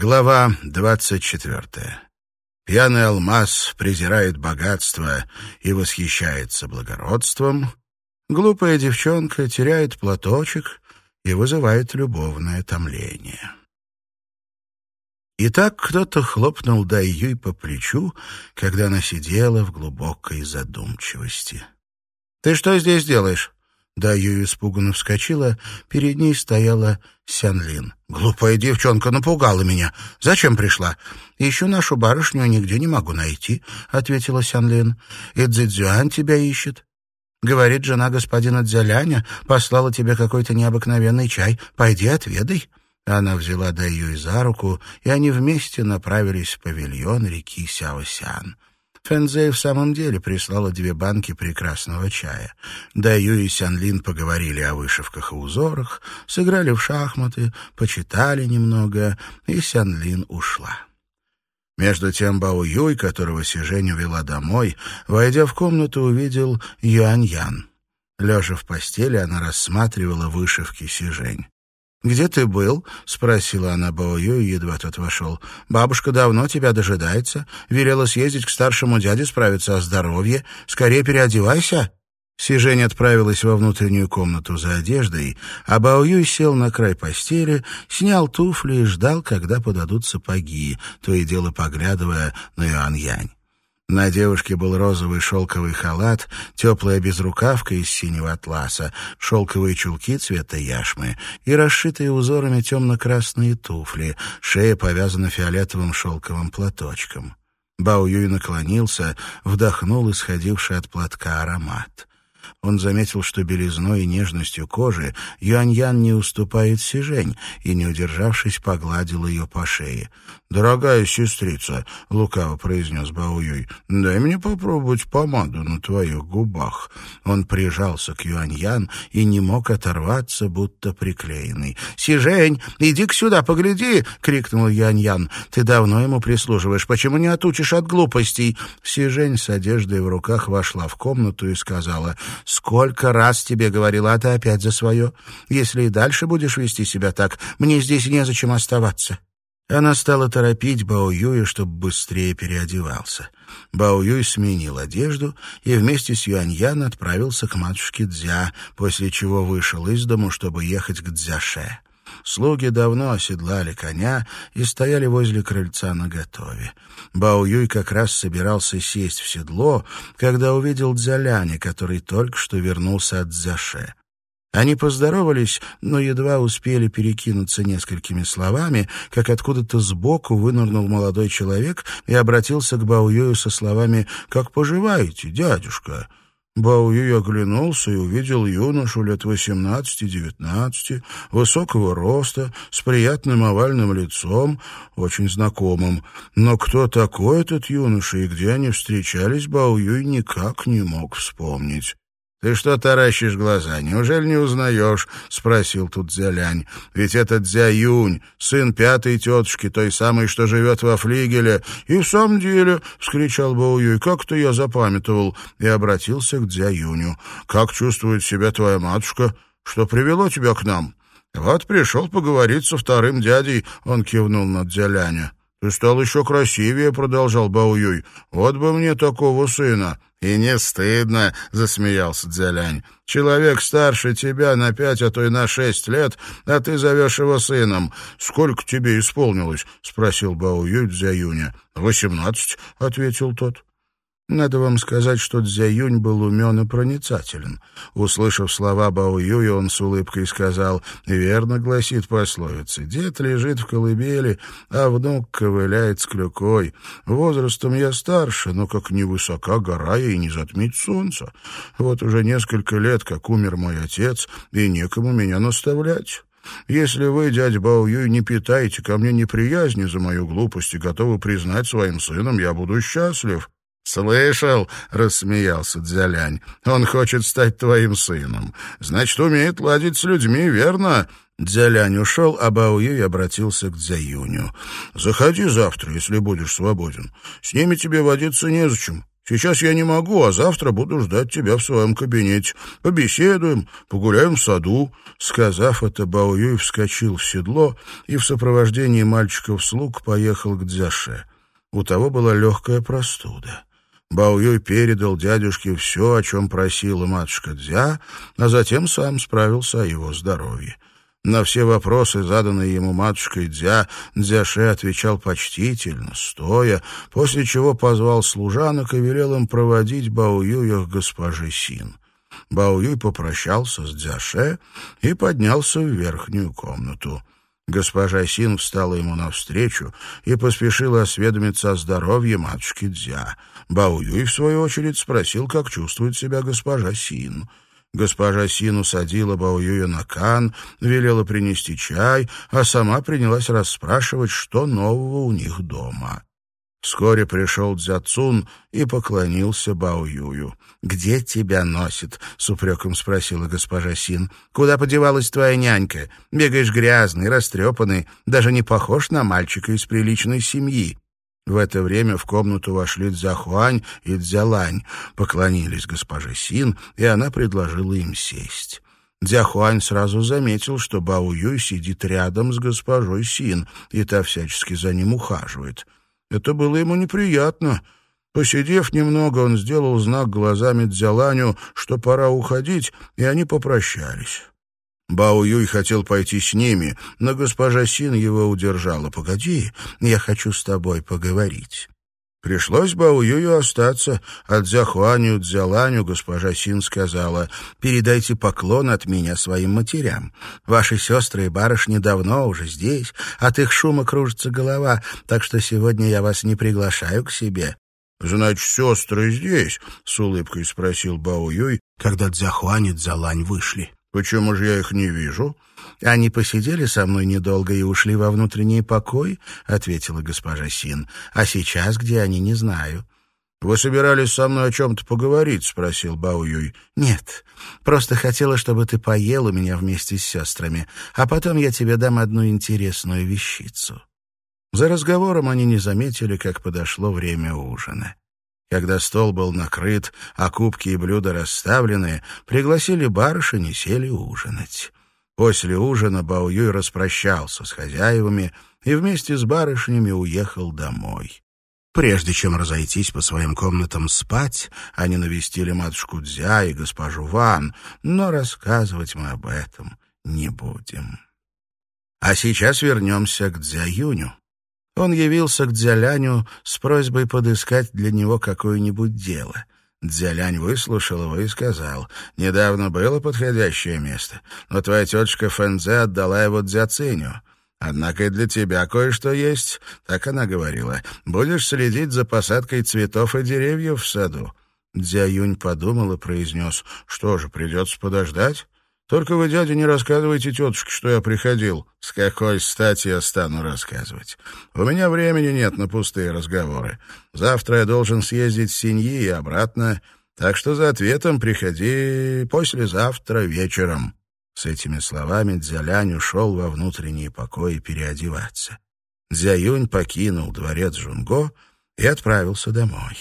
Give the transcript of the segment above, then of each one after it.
Глава двадцать четвертая. Пьяный алмаз презирает богатство и восхищается благородством. Глупая девчонка теряет платочек и вызывает любовное томление. И так кто-то хлопнул Дайюй по плечу, когда она сидела в глубокой задумчивости. «Ты что здесь делаешь?» Даю испуганно вскочила, перед ней стояла Сянлин. «Глупая девчонка напугала меня. Зачем пришла?» «Ищу нашу барышню, нигде не могу найти», — ответила Сянлин. «И Цзэцзюань тебя ищет. Говорит, жена господина Дзяляня послала тебе какой-то необыкновенный чай. Пойди отведай». Она взяла Даю за руку, и они вместе направились в павильон реки Сяосян. Фэнзэй в самом деле прислала две банки прекрасного чая. Даю и Сянлин поговорили о вышивках и узорах, сыграли в шахматы, почитали немного, и Сянлин ушла. Между тем Бао Юй, которого Сижень увела домой, войдя в комнату, увидел Юань Ян. Лежа в постели, она рассматривала вышивки Сижень. «Где ты был?» — спросила она Баою, едва тот вошел. «Бабушка давно тебя дожидается. Велела съездить к старшему дяде справиться о здоровье. Скорее переодевайся». Сижень отправилась во внутреннюю комнату за одеждой, а Баоюй сел на край постели, снял туфли и ждал, когда подадут сапоги, то и дело поглядывая на Юань-Янь. На девушке был розовый шелковый халат, теплая безрукавка из синего атласа, шелковые чулки цвета яшмы и расшитые узорами темно-красные туфли, шея повязана фиолетовым шелковым платочком. Бао Юй наклонился, вдохнул исходивший от платка аромат. Он заметил, что белизной и нежностью кожи Юань-Ян не уступает Сижень, и, не удержавшись, погладил ее по шее. «Дорогая сестрица», — лукаво произнес Баоюй, — «дай мне попробовать помаду на твоих губах». Он прижался к Юань-Ян и не мог оторваться, будто приклеенный. «Сижень, иди-ка сюда, погляди!» — крикнул Юань-Ян. «Ты давно ему прислуживаешь, почему не отучишь от глупостей?» Сижень с одеждой в руках вошла в комнату и сказала, «Сколько раз тебе говорила, а ты опять за свое? Если и дальше будешь вести себя так, мне здесь незачем оставаться». Она стала торопить Бао Юя, чтобы быстрее переодевался. Бао Юй сменил одежду и вместе с Юаньян отправился к матушке Дзя, после чего вышел из дому, чтобы ехать к Дзяше. Слуги давно оседлали коня и стояли возле крыльца наготове. Бао Юй как раз собирался сесть в седло, когда увидел Дзяляня, который только что вернулся от Дзяше. Они поздоровались, но едва успели перекинуться несколькими словами, как откуда-то сбоку вынырнул молодой человек и обратился к Баоюю со словами «Как поживаете, дядюшка?» Баоюй оглянулся и увидел юношу лет восемнадцати-девятнадцати, высокого роста, с приятным овальным лицом, очень знакомым. Но кто такой этот юноша и где они встречались, Баоюй никак не мог вспомнить. «Ты что таращишь глаза? Неужели не узнаешь?» — спросил тут Дзялянь. «Ведь это Дзя Юнь, сын пятой тетушки, той самой, что живет во флигеле». «И в самом деле!» — вскричал Баоюй. «Как-то я запамятовал!» И обратился к Дзя Юню. «Как чувствует себя твоя матушка? Что привело тебя к нам?» «Вот пришел поговорить со вторым дядей», — он кивнул на Дзяляня. «Ты стал еще красивее», — продолжал Баоюй. «Вот бы мне такого сына». «И не стыдно», — засмеялся Дзялянь. «Человек старше тебя на пять, а то и на шесть лет, а ты зовешь его сыном. Сколько тебе исполнилось?» — спросил Бао Юй Дзяюня. «Восемнадцать», — ответил тот. Надо вам сказать, что Цзяюнь был умен и проницателен. Услышав слова Бао Юя, он с улыбкой сказал, «Верно, — гласит пословица, — дед лежит в колыбели, а внук ковыляет с клюкой. Возрастом я старше, но как невысока гора и не затмить солнца. Вот уже несколько лет, как умер мой отец, и некому меня наставлять». Если вы, дядя Бао Юй, не питаете ко мне неприязни за мою глупость и готовы признать своим сыном, я буду счастлив. «Слышал?» — рассмеялся Дзялянь. «Он хочет стать твоим сыном. Значит, умеет ладить с людьми, верно?» Дзялянь ушел, а Баоюй обратился к Дзяюню. «Заходи завтра, если будешь свободен. С ними тебе водиться незачем. Сейчас я не могу, а завтра буду ждать тебя в своем кабинете. Побеседуем, погуляем в саду». Сказав это, Бао Юй вскочил в седло и в сопровождении мальчиков-слуг поехал к Дзяше. У того была легкая простуда. Бао передал дядюшке все, о чем просила матушка Дзя, а затем сам справился о его здоровье. На все вопросы, заданные ему матушкой Дзя, Дзяше отвечал почтительно, стоя, после чего позвал служанок и велел им проводить Баоюя к госпоже Син. Баоюй попрощался с Дзяше и поднялся в верхнюю комнату. Госпожа Син встала ему навстречу и поспешила осведомиться о здоровье матушки Дзя. Баоюй, в свою очередь, спросил, как чувствует себя госпожа Син. Госпожа Син усадила Баоюя на кан, велела принести чай, а сама принялась расспрашивать, что нового у них дома. Вскоре пришел Дзяцун и поклонился Баоюю. «Где тебя носит?» — с упреком спросила госпожа Син. «Куда подевалась твоя нянька? Бегаешь грязный, растрепанный, даже не похож на мальчика из приличной семьи». В это время в комнату вошли Цзяхуань и Цзялань, поклонились госпоже Син, и она предложила им сесть. Дзяхуань сразу заметил, что Бао Юй сидит рядом с госпожой Син, и та всячески за ним ухаживает. Это было ему неприятно. Посидев немного, он сделал знак глазами Дзяланю, что пора уходить, и они попрощались. Бао Юй хотел пойти с ними, но госпожа Син его удержала. «Погоди, я хочу с тобой поговорить». Пришлось Бао Юю остаться. От Дзяхуаню Дзяланю госпожа Син сказала, «Передайте поклон от меня своим матерям. Ваши сестры и барышни давно уже здесь, от их шума кружится голова, так что сегодня я вас не приглашаю к себе». «Значит, сестры здесь?» — с улыбкой спросил Бао Юй, когда Дзяхуань и Дзялань вышли. Почему же я их не вижу? Они посидели со мной недолго и ушли во внутренний покой, ответила госпожа Син. А сейчас где они, не знаю. Вы собирались со мной о чем-то поговорить, спросил Бао Юй. Нет, просто хотела, чтобы ты поел у меня вместе с сестрами, а потом я тебе дам одну интересную вещицу. За разговором они не заметили, как подошло время ужина. Когда стол был накрыт, а кубки и блюда расставлены, пригласили барышень и сели ужинать. После ужина Баоюй распрощался с хозяевами и вместе с барышнями уехал домой. Прежде чем разойтись по своим комнатам спать, они навестили матушку Дзя и госпожу Ван, но рассказывать мы об этом не будем. А сейчас вернемся к Дзя Юню он явился к Дзяляню с просьбой подыскать для него какое-нибудь дело. Дзялянь выслушал его и сказал, «Недавно было подходящее место, но твоя тетушка Фэнзе отдала его Дзяциню. Однако и для тебя кое-что есть», — так она говорила. «Будешь следить за посадкой цветов и деревьев в саду». Дзя Юнь подумал и произнес, «Что же, придется подождать?» Только вы, дядя, не рассказывайте тетушке, что я приходил. С какой стати я стану рассказывать? У меня времени нет на пустые разговоры. Завтра я должен съездить в Синьи и обратно, так что за ответом приходи послезавтра вечером». С этими словами Дзялянь ушел во внутренние покои переодеваться. Дзяюнь покинул дворец Жунго и отправился домой.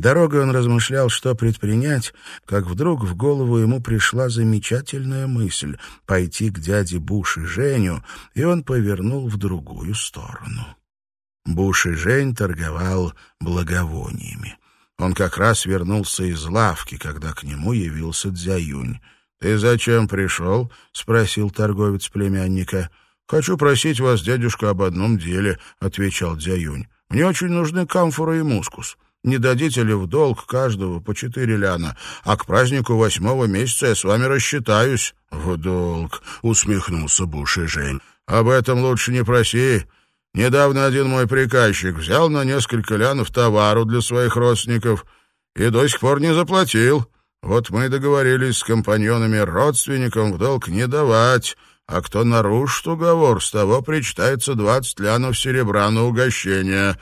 Дорогой он размышлял, что предпринять, как вдруг в голову ему пришла замечательная мысль — пойти к дяде Буш и Женю, и он повернул в другую сторону. Буш и Жень торговал благовониями. Он как раз вернулся из лавки, когда к нему явился Дзяюнь. «Ты зачем пришел?» — спросил торговец племянника. «Хочу просить вас, дядюшка, об одном деле», — отвечал Дзяюнь. «Мне очень нужны камфора и мускус». Не дадите ли в долг каждого по четыре ляна, а к празднику восьмого месяца я с вами рассчитаюсь?» «В долг», — усмехнулся Буш и Жень. «Об этом лучше не проси. Недавно один мой приказчик взял на несколько лянов товару для своих родственников и до сих пор не заплатил. Вот мы договорились с компаньонами родственникам в долг не давать». А кто нарушит уговор, с того причитается двадцать лянов серебра на угощение.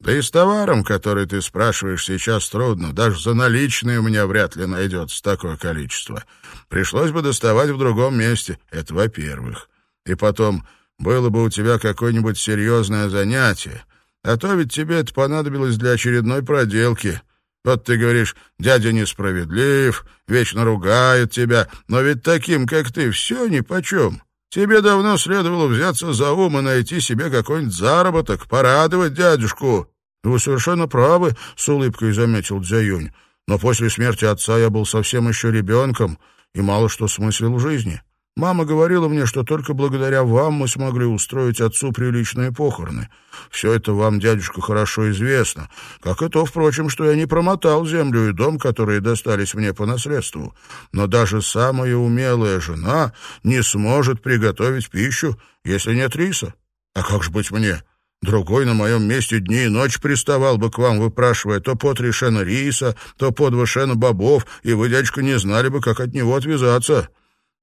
Да и с товаром, который ты спрашиваешь, сейчас трудно. Даже за наличные у меня вряд ли найдется такое количество. Пришлось бы доставать в другом месте. Это во-первых. И потом, было бы у тебя какое-нибудь серьезное занятие. А то ведь тебе это понадобилось для очередной проделки. Вот ты говоришь, дядя несправедлив, вечно ругает тебя, но ведь таким, как ты, все нипочем. Тебе давно следовало взяться за ум и найти себе какой-нибудь заработок, порадовать дядюшку. Вы совершенно правы, — с улыбкой заметил Дзяюнь. Но после смерти отца я был совсем еще ребенком и мало что смыслил в жизни. Мама говорила мне, что только благодаря вам мы смогли устроить отцу приличные похороны. Все это вам, дядюшка, хорошо известно. Как и то, впрочем, что я не промотал землю и дом, которые достались мне по наследству. Но даже самая умелая жена не сможет приготовить пищу, если нет риса. А как же быть мне? Другой на моем месте дни и ночь приставал бы к вам, выпрашивая то по три шена риса, то по два шена бобов, и вы, дядюшка, не знали бы, как от него отвязаться».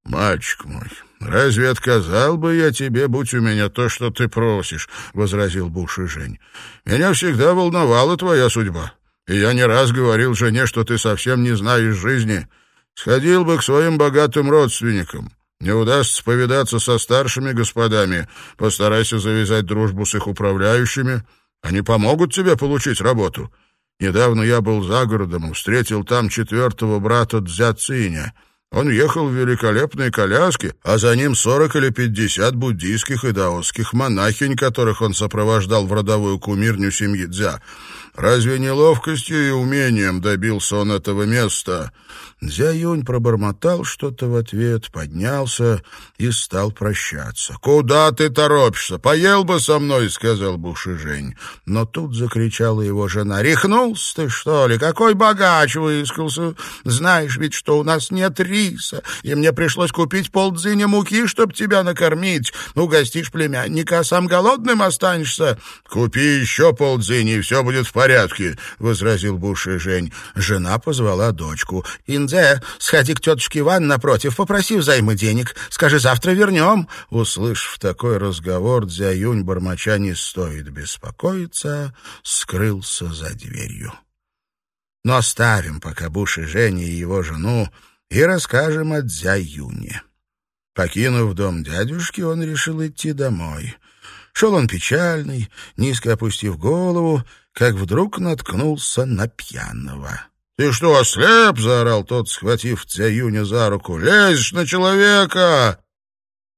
«Мальчик мой, разве отказал бы я тебе, будь у меня то, что ты просишь?» — возразил Буш и Жень. «Меня всегда волновала твоя судьба, и я не раз говорил жене, что ты совсем не знаешь жизни. Сходил бы к своим богатым родственникам». Не удастся повидаться со старшими господами. Постарайся завязать дружбу с их управляющими. Они помогут тебе получить работу. Недавно я был за городом и встретил там четвертого брата Дзяциня. Он ехал в великолепной коляске, а за ним сорок или пятьдесят буддийских и даосских монахинь, которых он сопровождал в родовую кумирню семьи Дзя. Разве не ловкостью и умением добился он этого места? Дзя Юнь пробормотал что-то в ответ, поднялся и стал прощаться. «Куда ты торопишься? Поел бы со мной», — сказал Буши Жень. Но тут закричала его жена. «Рехнулся ты, что ли? Какой богач выискался! Знаешь ведь, что у нас нет риса, и мне пришлось купить полдзыня муки, чтобы тебя накормить. Угостишь племянника, а сам голодным останешься. Купи еще полдзыня, и все будет в порядке», — возразил Буши Жень. Жена позвала дочку. «Инза Зе, сходи к тетушке Иван напротив, попроси взаймы денег. Скажи, завтра вернем». Услышав такой разговор, Дзяюнь, бормоча не стоит беспокоиться, скрылся за дверью. Но оставим пока Буш и Женя и его жену и расскажем о Дзяюне. Покинув дом дядюшки, он решил идти домой. Шел он печальный, низко опустив голову, как вдруг наткнулся на пьяного. «Ты что, ослеп?» — заорал тот, схватив Цзяюня за руку. «Лезешь на человека!»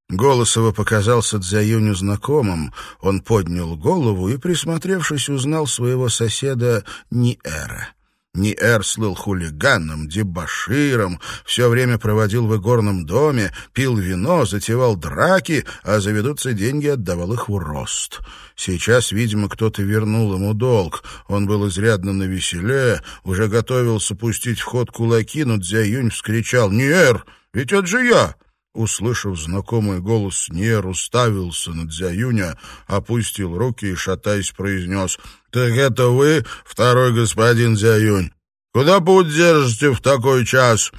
Голос его показался Цзяюню знакомым. Он поднял голову и, присмотревшись, узнал своего соседа Ниэра. Ниэр слыл хулиганом, дебоширом, все время проводил в игорном доме, пил вино, затевал драки, а заведутся деньги отдавал их в рост. Сейчас, видимо, кто-то вернул ему долг. Он был изрядно навеселе, уже готовился пустить в ход кулаки, но Дзяюнь вскричал «Ниэр, ведь это же я!» Услышав знакомый голос, Нер уставился на Дзяюня, опустил руки и, шатаясь, произнес «Так это вы, второй господин Дзяюнь? Куда путь держите в такой час?»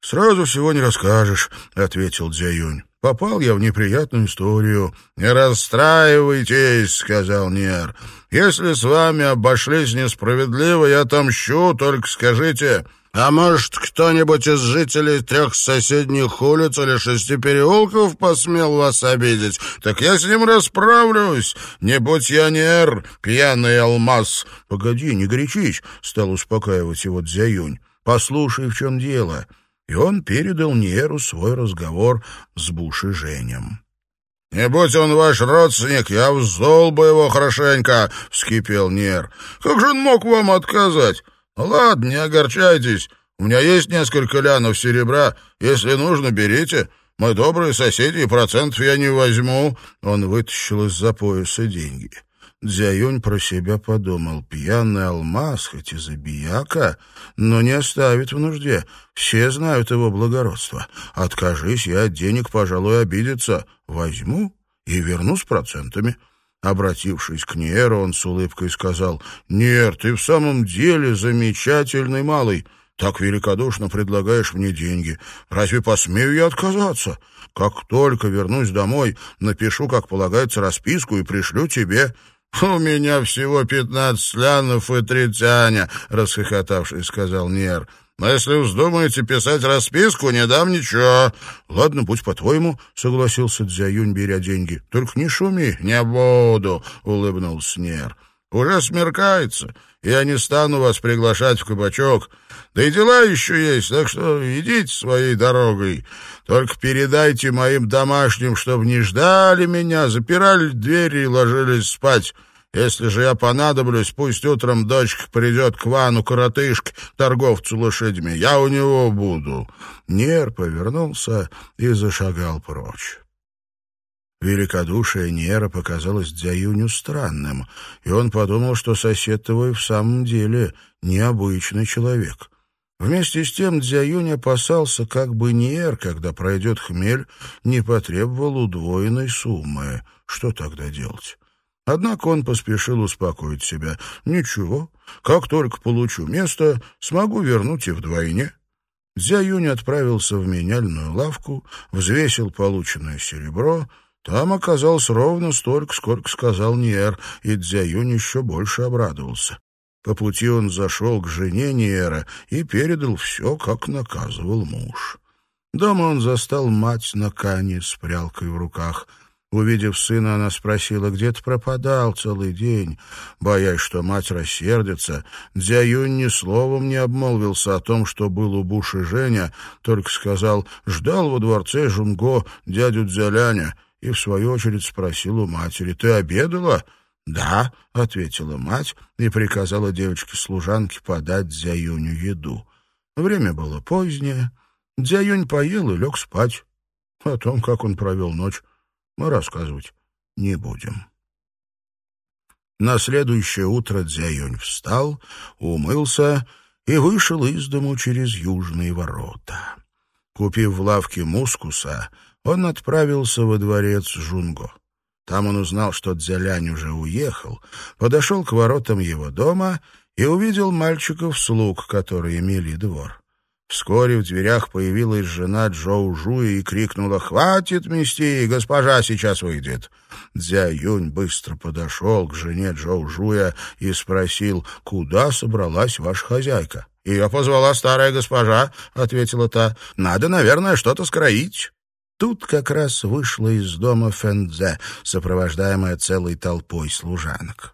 «Сразу всего не расскажешь», — ответил Дзяюнь. «Попал я в неприятную историю». «Не расстраивайтесь», — сказал Нер. «Если с вами обошлись несправедливо, я отомщу, только скажите...» А может, кто-нибудь из жителей трех соседних улиц или шести переулков посмел вас обидеть? Так я с ним расправлюсь. Не будь я нер, пьяный алмаз. — Погоди, не горячись, — стал успокаивать его Дзяюнь. — Послушай, в чем дело. И он передал Неру свой разговор с Буши Женем. «Не будь он ваш родственник, я вздол бы его хорошенько», — вскипел Нер. «Как же он мог вам отказать? «Ладно, не огорчайтесь. У меня есть несколько лянов серебра. Если нужно, берите. Мы добрые соседи, и процентов я не возьму». Он вытащил из-за пояса деньги. Дзяюнь про себя подумал. Пьяный алмаз, хоть и забияка, но не оставит в нужде. Все знают его благородство. Откажись я от денег, пожалуй, обидится. Возьму и верну с процентами. Обратившись к Неру, он с улыбкой сказал, «Нер, ты в самом деле замечательный малый. Так великодушно предлагаешь мне деньги. Разве посмею я отказаться? Как только вернусь домой, напишу, как полагается, расписку и пришлю тебе». «У меня всего пятнадцать лянов и три тяня», — расхохотавшись, сказал Нер. Но если вздумаете писать расписку, не дам ничего. — Ладно, будь по-твоему, — согласился Дзяюнь, беря деньги. — Только не шуми. — Не буду, — улыбнулся Нер. Уже смеркается, я не стану вас приглашать в кабачок. Да и дела еще есть, так что идите своей дорогой. Только передайте моим домашним, чтобы не ждали меня, запирали двери и ложились спать. Если же я понадоблюсь, пусть утром дочка придет к Вану коротышке, торговцу лошадьми. Я у него буду». Нер повернулся и зашагал прочь. Великодушие Нера показалось Дзяюню странным, и он подумал, что сосед его и в самом деле необычный человек. Вместе с тем Дзяюнь опасался, как бы Ниэр, когда пройдет хмель, не потребовал удвоенной суммы. Что тогда делать? Однако он поспешил успокоить себя. «Ничего, как только получу место, смогу вернуть и вдвойне». Дзяюнь отправился в меняльную лавку, взвесил полученное серебро — там оказалось ровно столько, сколько сказал Ниэр, и Дзяюнь еще больше обрадовался. По пути он зашел к жене Ниэра и передал все, как наказывал муж. Дома он застал мать на кане с прялкой в руках. Увидев сына, она спросила, где ты пропадал целый день. Боясь, что мать рассердится, Дзяюнь ни словом не обмолвился о том, что был у Буши Женя, только сказал «ждал во дворце Жунго дядю Дзяляня» и, в свою очередь, спросил у матери, «Ты обедала?» «Да», — ответила мать и приказала девочке-служанке подать Дзяюню еду. Время было позднее. Дзяюнь поел и лег спать. О том, как он провел ночь, мы рассказывать не будем. На следующее утро Дзяюнь встал, умылся и вышел из дому через южные ворота. Купив в лавке мускуса, он отправился во дворец Жунго. Там он узнал, что Дзялянь уже уехал, подошел к воротам его дома и увидел мальчиков-слуг, которые мели двор. Вскоре в дверях появилась жена Джоу Жуя и крикнула «Хватит мести, госпожа сейчас выйдет!» Дзя Юнь быстро подошел к жене Джоу Жуя и спросил «Куда собралась ваша хозяйка?» «Ее позвала старая госпожа», — ответила та. «Надо, наверное, что-то скроить». Тут как раз вышла из дома Фэнзе, сопровождаемая целой толпой служанок.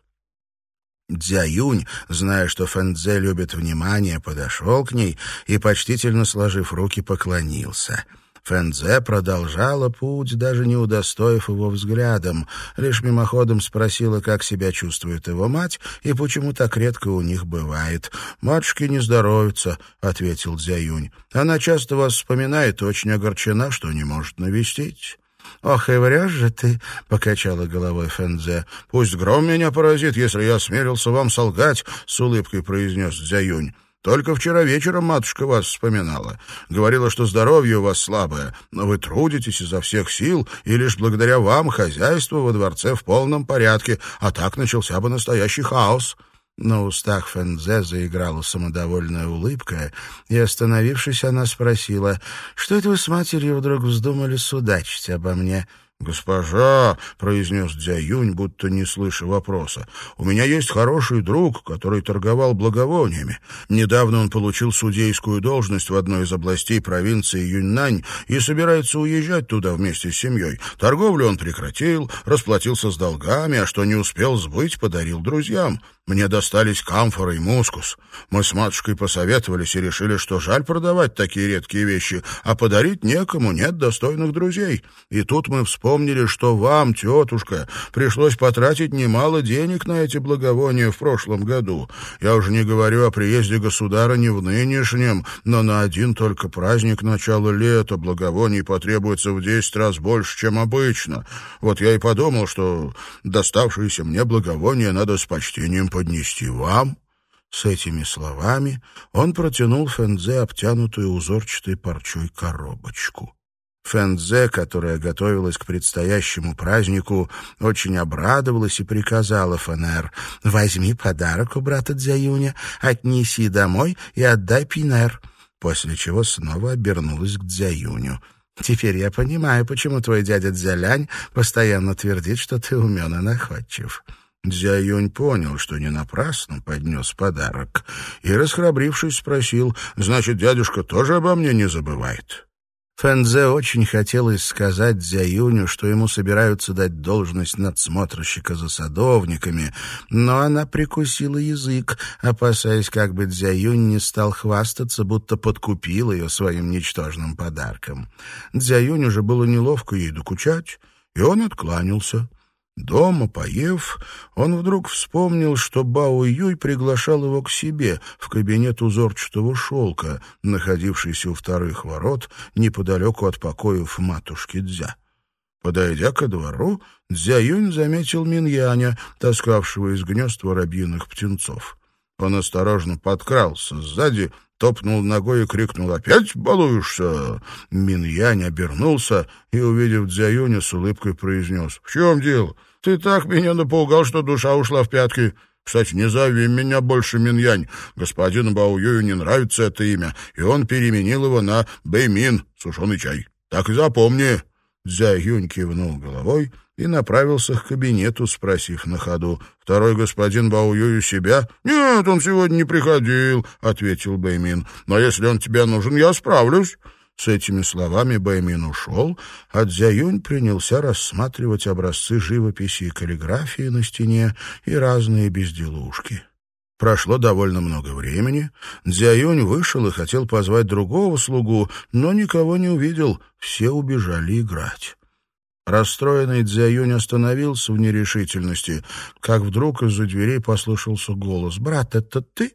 Дзяюнь, зная, что Фэнзе любит внимание, подошел к ней и, почтительно сложив руки, поклонился — Фэнзе продолжала путь, даже не удостоив его взглядом, лишь мимоходом спросила, как себя чувствует его мать и почему так редко у них бывает. «Матушке не здоровится», — ответил Дзяюнь. «Она часто вас вспоминает очень огорчена, что не может навестить». «Ох, и врешь же ты!» — покачала головой Фэнзе. «Пусть гром меня поразит, если я смирился вам солгать», — с улыбкой произнес Дзяюнь. Только вчера вечером матушка вас вспоминала. Говорила, что здоровье у вас слабое, но вы трудитесь изо всех сил, и лишь благодаря вам хозяйство во дворце в полном порядке, а так начался бы настоящий хаос». На устах Фэнзе заиграла самодовольная улыбка, и, остановившись, она спросила, «Что это вы с матерью вдруг вздумали судачить обо мне?» «Госпожа», — произнес Дзяюнь, будто не слыша вопроса, — «у меня есть хороший друг, который торговал благовониями. Недавно он получил судейскую должность в одной из областей провинции Юньнань и собирается уезжать туда вместе с семьей. Торговлю он прекратил, расплатился с долгами, а что не успел сбыть, подарил друзьям. Мне достались камфора и мускус. Мы с матушкой посоветовались и решили, что жаль продавать такие редкие вещи, а подарить некому, нет достойных друзей. И тут мы вспомнили, что вам, тетушка, пришлось потратить немало денег на эти благовония в прошлом году. Я уже не говорю о приезде государа не в нынешнем, но на один только праздник начала лета благовоний потребуется в десять раз больше, чем обычно. Вот я и подумал, что доставшиеся мне благовония надо с почтением поднести вам». С этими словами он протянул Фэнзе обтянутую узорчатой парчой коробочку. Фэнзе, которая готовилась к предстоящему празднику, очень обрадовалась и приказала Фенер, «Возьми подарок у брата Дзяюня, отнеси домой и отдай Пинер», после чего снова обернулась к Дзяюню. «Теперь я понимаю, почему твой дядя Дзялянь постоянно твердит, что ты умен и находчив». Дзяюнь понял, что не напрасно поднес подарок, и, расхрабрившись, спросил, «Значит, дядюшка тоже обо мне не забывает?» Фэнзе очень хотелось сказать Дзяюню, что ему собираются дать должность надсмотрщика за садовниками, но она прикусила язык, опасаясь, как бы Дзяюнь не стал хвастаться, будто подкупил ее своим ничтожным подарком. Дзяюнь уже было неловко ей докучать, и он откланялся. Дома, поев, он вдруг вспомнил, что Бао Юй приглашал его к себе в кабинет узорчатого шелка, находившийся у вторых ворот, неподалеку от покоев матушки Дзя. Подойдя ко двору, Дзя Юнь заметил Миньяня, таскавшего из гнезд воробьиных птенцов. Он осторожно подкрался сзади, топнул ногой и крикнул «Опять балуешься?» Миньянь обернулся и, увидев Дзяюня, с улыбкой произнес «В чем дело? Ты так меня напугал, что душа ушла в пятки». Кстати, не зови меня больше Миньянь. Господину Баоюю не нравится это имя, и он переменил его на Бэймин, сушеный чай. Так и запомни. Дзя Юнь кивнул головой и направился к кабинету, спросив на ходу. «Второй господин Баую у себя?» «Нет, он сегодня не приходил», — ответил Бэймин. «Но если он тебе нужен, я справлюсь». С этими словами Бэймин ушел, а Дзяюнь принялся рассматривать образцы живописи и каллиграфии на стене и разные безделушки. Прошло довольно много времени. Дзяюнь вышел и хотел позвать другого слугу, но никого не увидел, все убежали играть. Расстроенный Дзяюнь остановился в нерешительности, как вдруг из-за дверей послышался голос. «Брат, это ты?»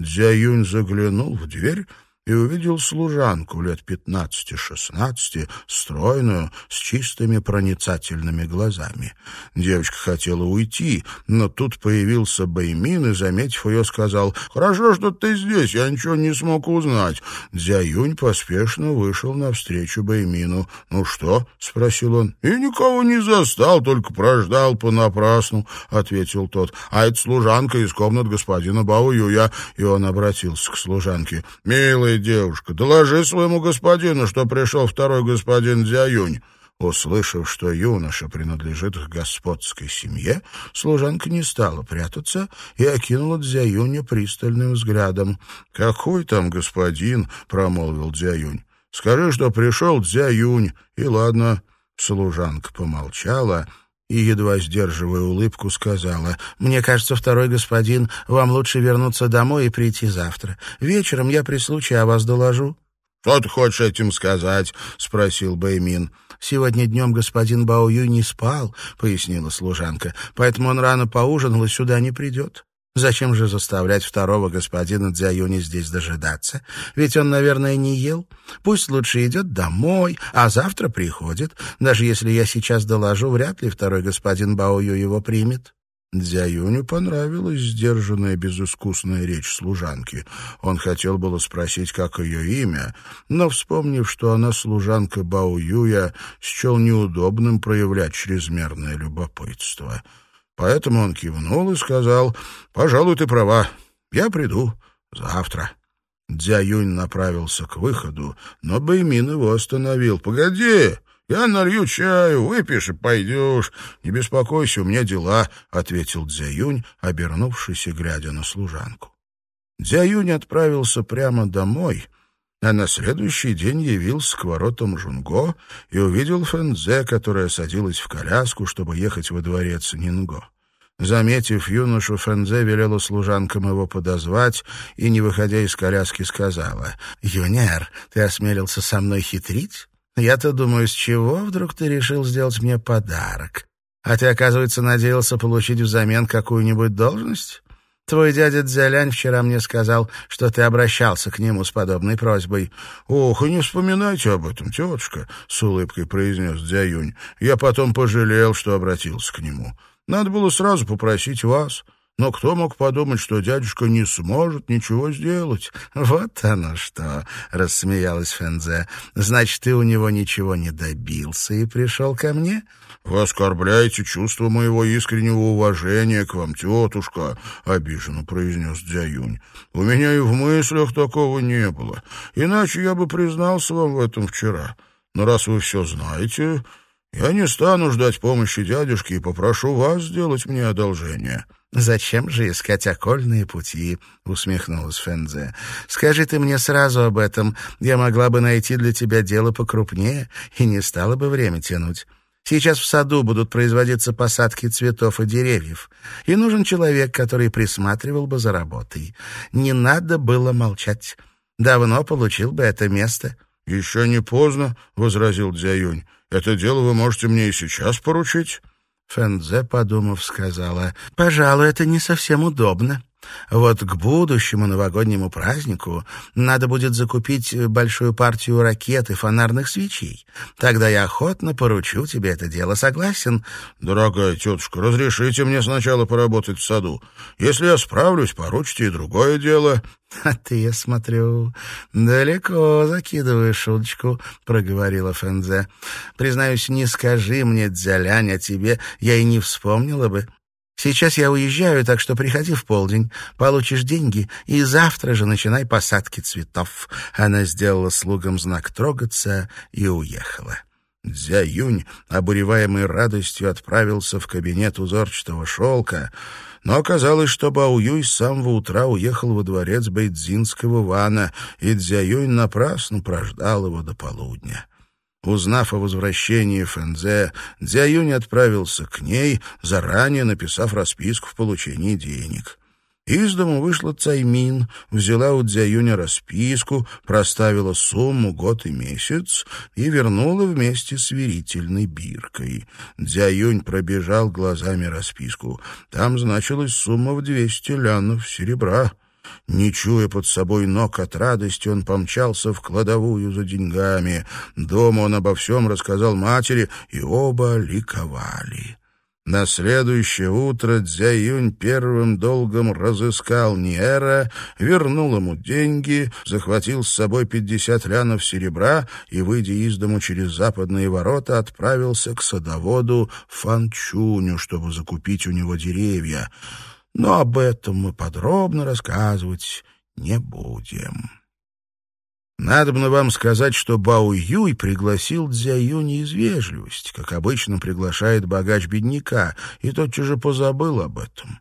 Дзяюнь заглянул в дверь и увидел служанку лет пятнадцати-шестнадцати, стройную, с чистыми проницательными глазами. Девочка хотела уйти, но тут появился Баймин и, заметив ее, сказал, «Хорошо, что ты здесь, я ничего не смог узнать». Дзяюнь поспешно вышел навстречу Баймину. «Ну что?» — спросил он. «И никого не застал, только прождал понапрасну», — ответил тот. «А это служанка из комнат господина Баоюя». И он обратился к служанке. «Милый милая девушка, доложи своему господину, что пришел второй господин Дзяюнь». Услышав, что юноша принадлежит к господской семье, служанка не стала прятаться и окинула Дзяюня пристальным взглядом. «Какой там господин?» — промолвил Дзяюнь. «Скажи, что пришел Дзяюнь, и ладно». Служанка помолчала и, едва сдерживая улыбку, сказала, «Мне кажется, второй господин, вам лучше вернуться домой и прийти завтра. Вечером я при случае о вас доложу». «Что ты хочешь этим сказать?» — спросил Бэймин. «Сегодня днем господин Баою не спал», — пояснила служанка, «поэтому он рано поужинал и сюда не придет. Зачем же заставлять второго господина Дзяюни здесь дожидаться? Ведь он, наверное, не ел. Пусть лучше идет домой, а завтра приходит. Даже если я сейчас доложу, вряд ли второй господин Баою его примет». Дзяюню понравилась сдержанная, безыскусная речь служанки. Он хотел было спросить, как ее имя, но, вспомнив, что она служанка Баоюя, счел неудобным проявлять чрезмерное любопытство — Поэтому он кивнул и сказал, «Пожалуй, ты права. Я приду завтра». Дзя Юнь направился к выходу, но Бэймин его остановил. «Погоди, я налью чаю, выпьешь и пойдешь. Не беспокойся, у меня дела», — ответил Дзя Юнь, обернувшись и глядя на служанку. Дзя Юнь отправился прямо домой, а на следующий день явился к воротам Жунго и увидел Фэнзе, которая садилась в коляску, чтобы ехать во дворец Нинго. Заметив юношу, Фэнзе велела служанкам его подозвать и, не выходя из коляски, сказала, «Юнер, ты осмелился со мной хитрить? Я-то думаю, с чего вдруг ты решил сделать мне подарок? А ты, оказывается, надеялся получить взамен какую-нибудь должность?» Твой дядя Дзялянь вчера мне сказал, что ты обращался к нему с подобной просьбой. — Ох, и не вспоминайте об этом, тетушка, — с улыбкой произнес Дзяюнь. — Я потом пожалел, что обратился к нему. Надо было сразу попросить вас. Но кто мог подумать, что дядюшка не сможет ничего сделать? — Вот оно что! — рассмеялась Фензе. — Значит, ты у него ничего не добился и пришел ко мне? — «Вы оскорбляете чувство моего искреннего уважения к вам, тетушка», — обиженно произнес Дзяюнь. «У меня и в мыслях такого не было. Иначе я бы признался вам в этом вчера. Но раз вы все знаете, я не стану ждать помощи дядюшки и попрошу вас сделать мне одолжение». «Зачем же искать окольные пути?» — усмехнулась Фензе. «Скажи ты мне сразу об этом. Я могла бы найти для тебя дело покрупнее и не стала бы время тянуть. Сейчас в саду будут производиться посадки цветов и деревьев, и нужен человек, который присматривал бы за работой. Не надо было молчать. Давно получил бы это место». «Еще не поздно», — возразил Дзяюнь. «Это дело вы можете мне и сейчас поручить». Фэнзе, подумав, сказала, «Пожалуй, это не совсем удобно. Вот к будущему новогоднему празднику надо будет закупить большую партию ракет и фонарных свечей. Тогда я охотно поручу тебе это дело. Согласен?» «Дорогая тетушка, разрешите мне сначала поработать в саду. Если я справлюсь, поручите и другое дело». «А ты, я смотрю, далеко закидываешь шуточку», — проговорила Фэнзе. «Признаюсь, не скажи мне, Дзялянь, о тебе, я и не вспомнила бы. Сейчас я уезжаю, так что приходи в полдень, получишь деньги, и завтра же начинай посадки цветов». Она сделала слугам знак трогаться и уехала. Дзя Юнь, обуреваемый радостью, отправился в кабинет узорчатого шелка, но оказалось, что Бао Юй с самого утра уехал во дворец Бейдзинского вана, и Дзя Юнь напрасно прождал его до полудня. Узнав о возвращении Фэнзе, Дзяюнь отправился к ней, заранее написав расписку в получении денег. Из дому вышла Цаймин, взяла у Дзяюня расписку, проставила сумму год и месяц и вернула вместе с верительной биркой. Дзяюнь пробежал глазами расписку. Там значилась сумма в двести лянов серебра. Не чуя под собой ног от радости, он помчался в кладовую за деньгами. Дома он обо всем рассказал матери, и оба ликовали. На следующее утро Дзяюнь первым долгом разыскал Ниэра, вернул ему деньги, захватил с собой пятьдесят лянов серебра и, выйдя из дому через западные ворота, отправился к садоводу Фанчуню, чтобы закупить у него деревья но об этом мы подробно рассказывать не будем. Надобно вам сказать, что Бао Юй пригласил Дзя Юни из вежливости, как обычно приглашает богач бедняка, и тотчас же позабыл об этом.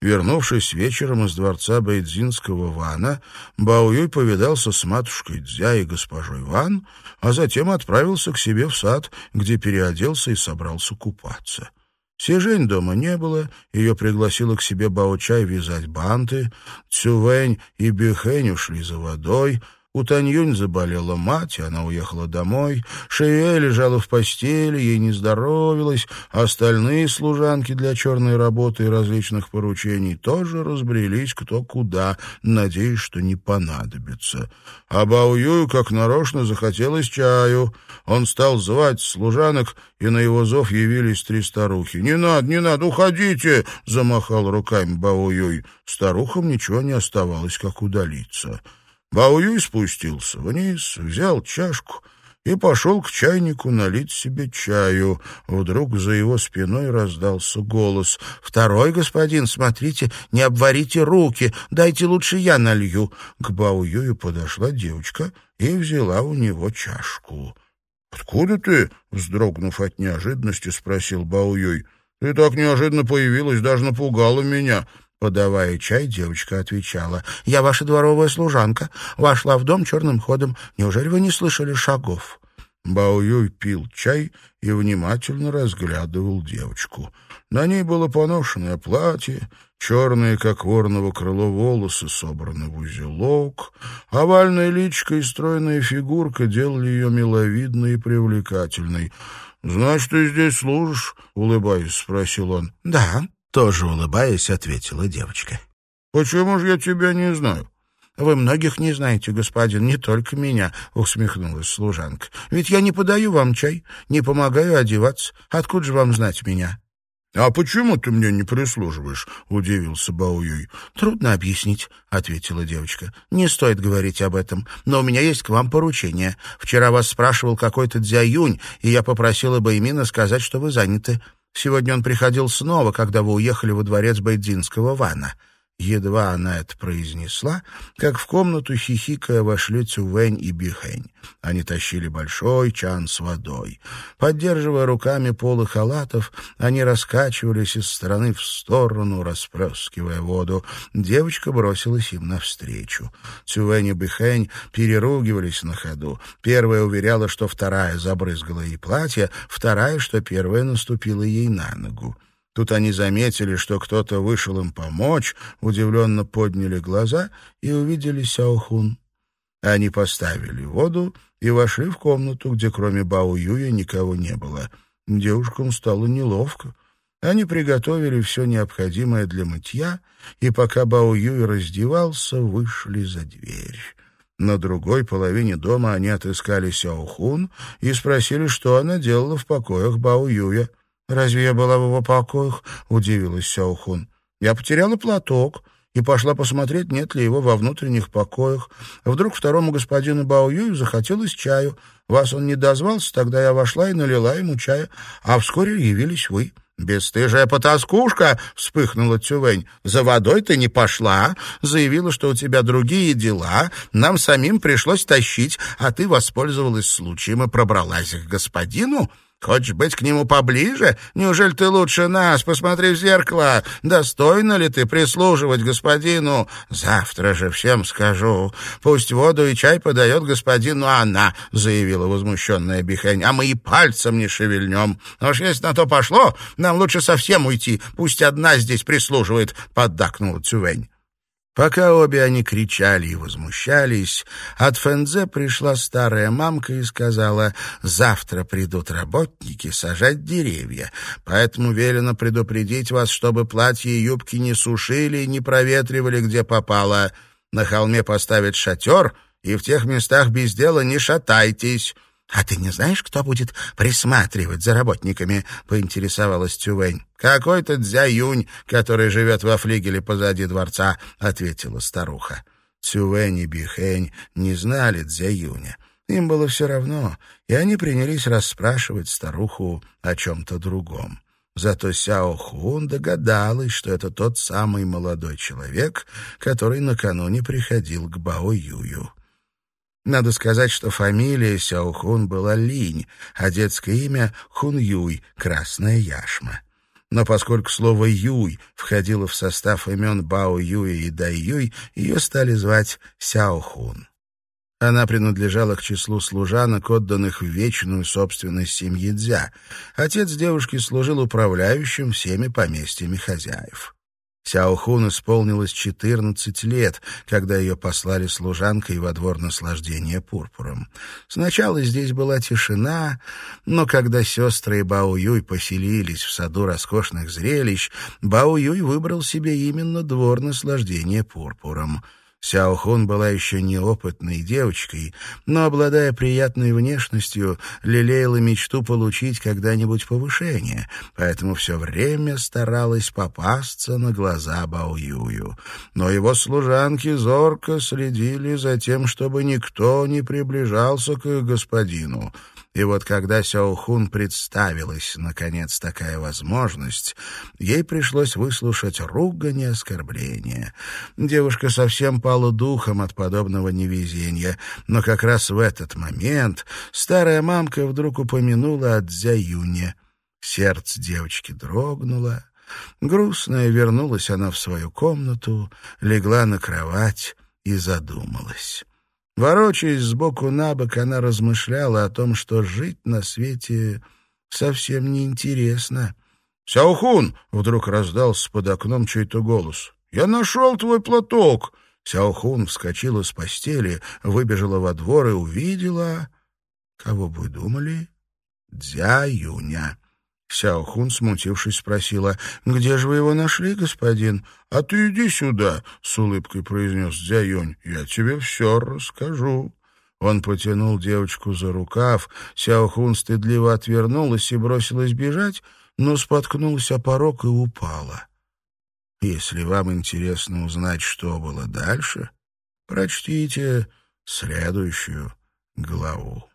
Вернувшись вечером из дворца Бейдзинского Вана, Бао Юй повидался с матушкой Дзя и госпожой Ван, а затем отправился к себе в сад, где переоделся и собрался купаться. Сижень дома не было, ее пригласила к себе Баочай вязать банты, Цювэнь и Бюхэнь ушли за водой, у Таньюнь заболела мать, и она уехала домой. Шея лежала в постели, ей не здоровилось. Остальные служанки для черной работы и различных поручений тоже разбрелись кто куда, надеясь, что не понадобится. А Баоюю, как нарочно, захотелось чаю. Он стал звать служанок, и на его зов явились три старухи. «Не надо, не надо, уходите!» — замахал руками Баоюй. Старухам ничего не оставалось, как удалиться. Баоюй спустился вниз, взял чашку и пошел к чайнику налить себе чаю. Вдруг за его спиной раздался голос. «Второй господин, смотрите, не обварите руки, дайте лучше я налью». К Баоюю подошла девочка и взяла у него чашку. «Откуда ты?» — вздрогнув от неожиданности, спросил Баоюй. «Ты так неожиданно появилась, даже напугала меня». Подавая чай, девочка отвечала. «Я ваша дворовая служанка. Вошла в дом черным ходом. Неужели вы не слышали шагов?» Бао пил чай и внимательно разглядывал девочку. На ней было поношенное платье, черные, как ворного крыло, волосы собраны в узелок, овальная личка и стройная фигурка делали ее миловидной и привлекательной. «Значит, ты здесь служишь?» — улыбаясь, спросил он. «Да», тоже улыбаясь, ответила девочка. «Почему же я тебя не знаю?» «Вы многих не знаете, господин, не только меня», — усмехнулась служанка. «Ведь я не подаю вам чай, не помогаю одеваться. Откуда же вам знать меня?» «А почему ты мне не прислуживаешь?» — удивился Бауюй. «Трудно объяснить», — ответила девочка. «Не стоит говорить об этом, но у меня есть к вам поручение. Вчера вас спрашивал какой-то Дзяюнь, и я попросила бы Имина сказать, что вы заняты. Сегодня он приходил снова, когда вы уехали во дворец Байдзинского вана. Едва она это произнесла, как в комнату хихикая вошли Цювень и Бихень. Они тащили большой чан с водой. Поддерживая руками полы халатов, они раскачивались из стороны в сторону, расплескивая воду. Девочка бросилась им навстречу. Цювень и Бихень переругивались на ходу. Первая уверяла, что вторая забрызгала ей платье, вторая, что первая наступила ей на ногу. Тут они заметили, что кто-то вышел им помочь, удивленно подняли глаза и увидели Сяохун. Они поставили воду и вошли в комнату, где кроме Бао Юя никого не было. Девушкам стало неловко. Они приготовили все необходимое для мытья, и пока Бао Юй раздевался, вышли за дверь. На другой половине дома они отыскали Сяохун и спросили, что она делала в покоях Бао Юя. «Разве я была в его покоях?» — удивилась Сяохун. «Я потеряла платок и пошла посмотреть, нет ли его во внутренних покоях. Вдруг второму господину Бао Юю захотелось чаю. Вас он не дозвался, тогда я вошла и налила ему чая, а вскоре явились вы». «Бесстыжая потаскушка!» — вспыхнула Тювень. «За водой ты не пошла, заявила, что у тебя другие дела, нам самим пришлось тащить, а ты воспользовалась случаем и пробралась к господину». Хочешь быть к нему поближе? Неужели ты лучше нас? Посмотри в зеркало. Достойно ли ты прислуживать господину? Завтра же всем скажу. Пусть воду и чай подает господину она, — заявила возмущенная Бихень. А мы и пальцем не шевельнем. А уж если на то пошло, нам лучше совсем уйти. Пусть одна здесь прислуживает, — поддакнула Цювень. Пока обе они кричали и возмущались, от Фэнзе пришла старая мамка и сказала, «Завтра придут работники сажать деревья, поэтому велено предупредить вас, чтобы платья и юбки не сушили и не проветривали, где попало. На холме поставить шатер, и в тех местах без дела не шатайтесь». «А ты не знаешь, кто будет присматривать за работниками?» — поинтересовалась Тювень. «Какой-то Дзяюнь, который живет во флигеле позади дворца», — ответила старуха. Цювень и Бихень не знали Дзяюня. Им было все равно, и они принялись расспрашивать старуху о чем-то другом. Зато Сяо Хун догадалась, что это тот самый молодой человек, который накануне приходил к Бао Юю. Надо сказать, что фамилия Сяохун была Линь, а детское имя — Хун-Юй, красная яшма. Но поскольку слово «юй» входило в состав имен Бао Юя и Дай Юй, ее стали звать Сяохун. Она принадлежала к числу служанок, отданных в вечную собственность семьи Дзя. Отец девушки служил управляющим всеми поместьями хозяев. Сяохун исполнилось четырнадцать лет, когда ее послали служанкой во двор наслаждения пурпуром. Сначала здесь была тишина, но когда сестры и Бао Юй поселились в саду роскошных зрелищ, Бао Юй выбрал себе именно двор наслаждения пурпуром — Сяохун была еще неопытной девочкой, но, обладая приятной внешностью, лелеяла мечту получить когда-нибудь повышение, поэтому все время старалась попасться на глаза Баоюю. Но его служанки зорко следили за тем, чтобы никто не приближался к их господину — и вот когда Сяохун представилась, наконец, такая возможность, ей пришлось выслушать ругань и оскорбления. Девушка совсем пала духом от подобного невезения, но как раз в этот момент старая мамка вдруг упомянула о Дзяюне. Сердце девочки дрогнуло. Грустная вернулась она в свою комнату, легла на кровать и задумалась. Ворочаясь сбоку на бок, она размышляла о том, что жить на свете совсем неинтересно. «Сяохун!» — вдруг раздался под окном чей-то голос. «Я нашел твой платок!» Сяохун вскочила с постели, выбежала во двор и увидела... Кого бы думали? Дзя Юня. Сяохун, смутившись, спросила, «Где же вы его нашли, господин?» «А ты иди сюда», — с улыбкой произнес Дзяюнь, «я тебе все расскажу». Он потянул девочку за рукав, Сяохун стыдливо отвернулась и бросилась бежать, но споткнулась о порог и упала. Если вам интересно узнать, что было дальше, прочтите следующую главу.